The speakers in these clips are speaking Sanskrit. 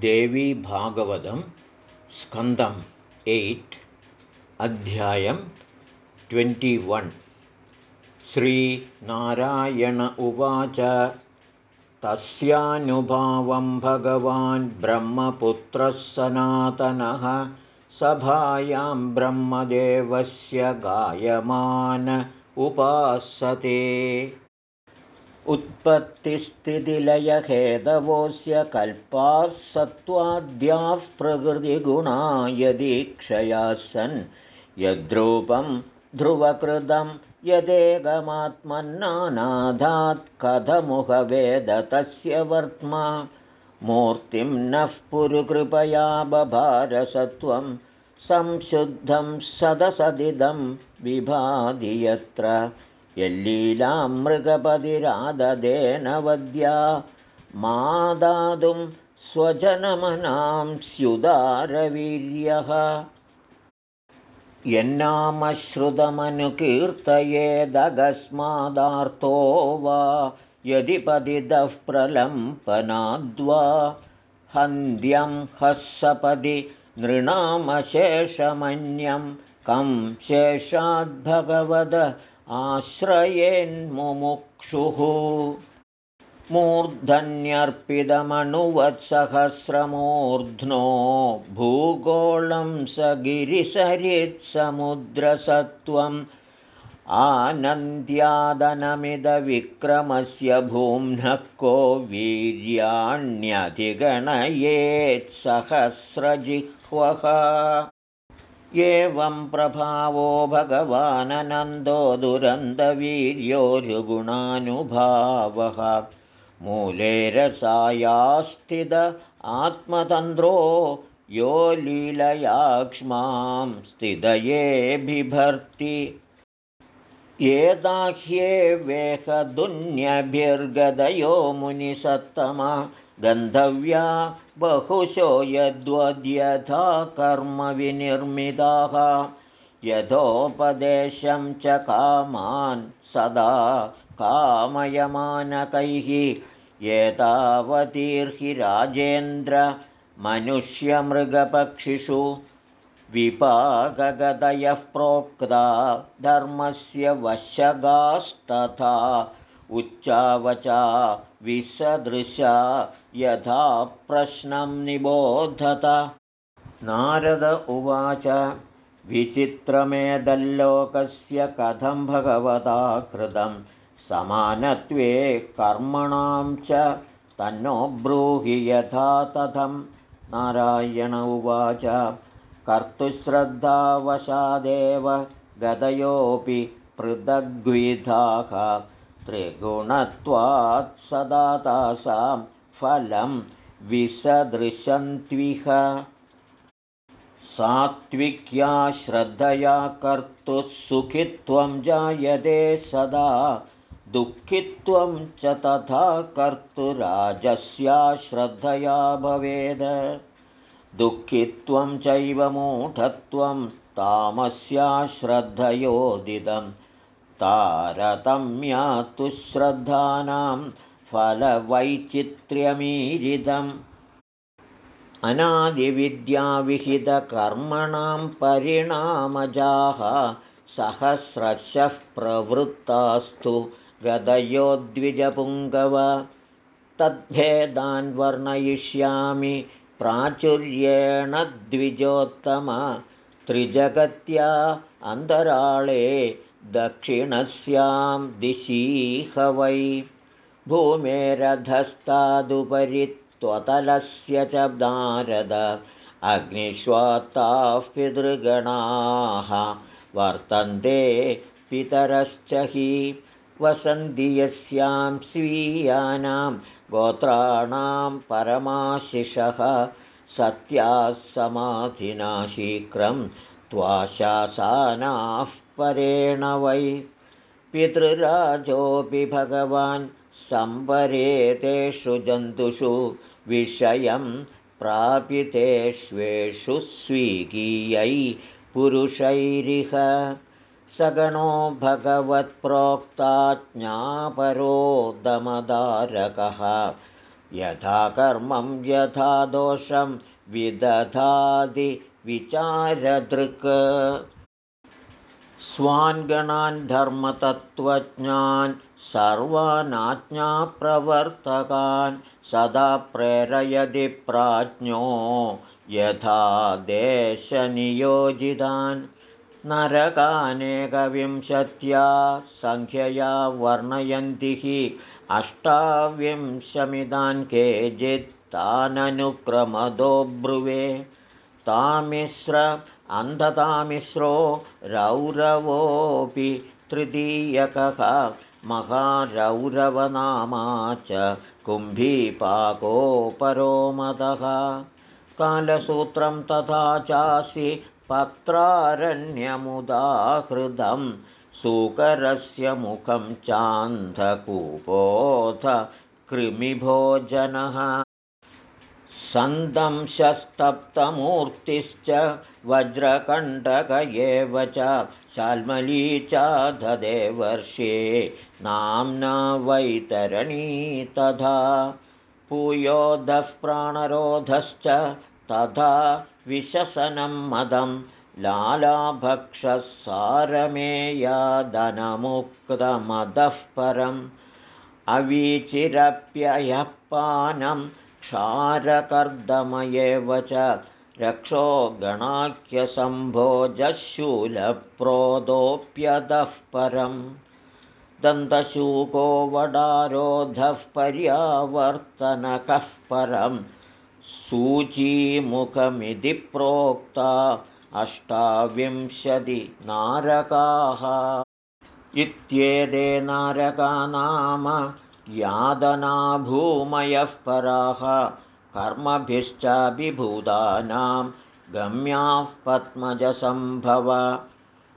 देवीभागवतं स्कन्दम् एय्ट् अध्यायं ट्वेण्टिवन् श्रीनारायण उवाच तस्यानुभावं भगवान् ब्रह्मपुत्रः सनातनः सभायां ब्रह्मदेवस्य गायमान उपासते उत्पत्तिस्थितिलयहेदवोऽस्य कल्पाः सत्त्वाद्याः प्रकृतिगुणा यदीक्षया सन्। यद्रूपं ध्रुवकृतं यदेकमात्मन्नानाधात् कथमुखवेद तस्य वर्त्मा। मूर्तिं नः पुरुकृपया बभारसत्वं संशुद्धं सदसदिदं विभाति यत्र यल्लीलां मृगपतिराददेन वद्या स्वजनमनां स्युदारवीर्यः। यन्नामश्रुतमनुकीर्तयेदकस्मादार्तो वा यदि पतितः प्रलम्पनाद्वा हन्ध्यं हस्सपदि नृणामशेषमन्यं कं शेषाद्भगवद आश्रयेन्मुमुक्षुः मूर्धन्यर्पितमणुवत्सहस्रमूर्ध्नो भूगोलं स गिरिसरित्समुद्रसत्त्वम् आनन्द्यादनमिदविक्रमस्य भूम्नः को वीर्याण्यधिगणयेत्सहस्रजिह्वः एवं प्रभावो भगवानन्दो दुरन्दवीर्योरुगुणानुभावः मूले रसायास्थित आत्मतन्द्रो यो लीलयाक्ष्मां स्थितये बिभर्ति। एताह्ये वेहदुन्यभिर्गदयो मुनिसत्तमा गन्धव्या बहुशो यद्वद्यथा कर्मविनिर्मिताः। यथोपदेशं च कामान् सदा कामयमानकैः। एतावतीर्हि राजेन्द्रमनुष्यमृगपक्षिषु विपाकगतयः प्रोक्ता धर्मस्य वशगास्तथा उच्चावचा विसदृशा यथा प्रश्नं निबोधत। नारद उवाच विचित्रमेदल्लोकस्य कथं भगवता कृतं? समानत्वे कर्मणां च तन्नो ब्रूहि यथा तथं नारायण उवाच कर्तुश्रद्धावशादेव गदयोऽपि पृथग्विधाः त्रिगुणत्वात् सदा तासां फलं विसदृशन्त्विह। सात्विक्या श्रद्धया कर्तुः सुखित्वं जायते सदा दुःखित्वं च तथा कर्तुराजस्या श्रद्धया भवेद। दुःखित्वं चैव मूढत्वं तामस्या श्रद्धयोदितं तारतम्यातु श्रद्धानां फलवैचित्र्यमीरितम् अनादिविद्याविहितकर्मणां परिणामजाः सहस्रशः प्रवृत्तास्तु गदयो द्विजपुङ्गव तद्भेदान् वर्णयिष्यामि प्राचुर्येण द्विजोत्तम। त्रिजगत्या अन्तराळे दक्षिणस्यां दिशीह वै भूमेरधस्तादुपरि त्वतलस्य च नारद अग्निष्वात्ताः पितृगणाः वर्तन्ते पितरश्च हि। वसन्ति यस्यां स्वीयानां गोत्राणां परमाशिषः सत्याः समाधिना शीघ्रं त्वाशासानाः परेण वै। पितृराजोऽपि भगवान् संवरेतेषु जन्तुषु विषयं प्रापितेष्वेषु स्वीकीयै पुरुषैरिह। सगणो भगवत्प्रोक्ता ज्ञापरो दमदारकः। यथा कर्मं यथा दोषं विचारदृक् स्वान् गणान् धर्मतत्त्वज्ञान् सर्वानाज्ञाप्रवर्तकान् सदा प्रेरयति प्राज्ञो यथा देशनियोजितान्। नरकानेकविंशत्या सङ्ख्यया वर्णयन्ति हि अष्टाविंशमिदान् केचित्ताननुक्रमदो ब्रुवे। तामिश्र अन्धतामिश्रो रौरवोऽपि तृतीयकः महारौरवनामा च कुम्भीपाकोपरोमदः। कालसूत्रं तथा चासि पत्रारण्यमुदाहृदं सूकरस्य मुखं चान्धकूपोऽथ कृमिभोजनः सन्दंशस्तप्तमूर्तिश्च वज्रकण्टक एव च शाल्मली च ददेवर्षे नाम्ना वैतरणी तथा पूयोधः प्राणरोधश्च तथा विशसनं मदं लालाभक्षः सारमेयादनमुक्तमदः परम् अवीचिरप्ययः पानं क्षारकर्दमयेव च रक्षो गणाख्यसम्भोजशूलप्रोदोऽप्यदः परम्। दन्तशूको वडारोधः पर्यावर्तनकः परं सूचीमुखमिति प्रोक्ता अष्टाविंशतिनारकाः। इत्येते नारका नाम यादनाभूमयः पराः कर्मभिश्चाभिभूतानां गम्याः पद्मजसम्भव।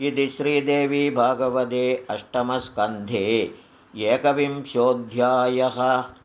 इति श्रीदेवी भगवते अष्टमस्कन्धे एकविंशोऽध्यायः